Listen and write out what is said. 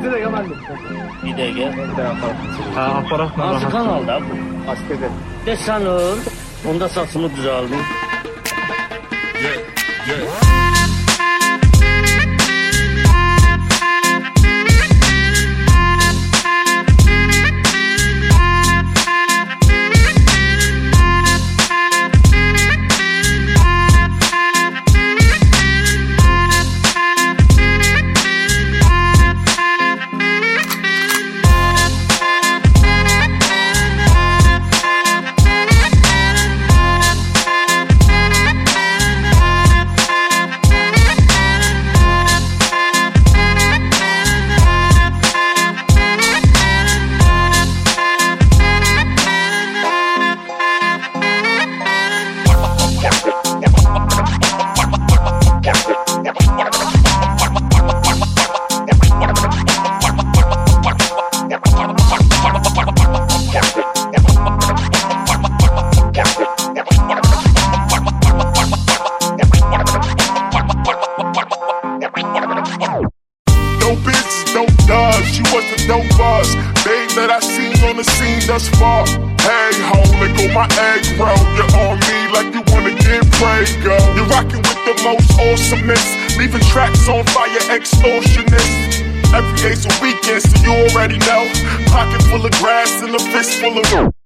الدنيا يا معلم ايه ده يا جماعه؟ aparatla Hangi rahat. kanalda bu? Gazetede. Desen Onda saçımı düzeldim. Gel, gel. Was the dope buzz. Babe that I seen on the scene thus far. Hey, ho, let go my egg roll. You're on me like you wanna get prey, girl. You're rocking with the most awesomeness. Leaving tracks on fire, extortionist. Every day's a weekend, so you already know. Pocket full of grass and a fist full of.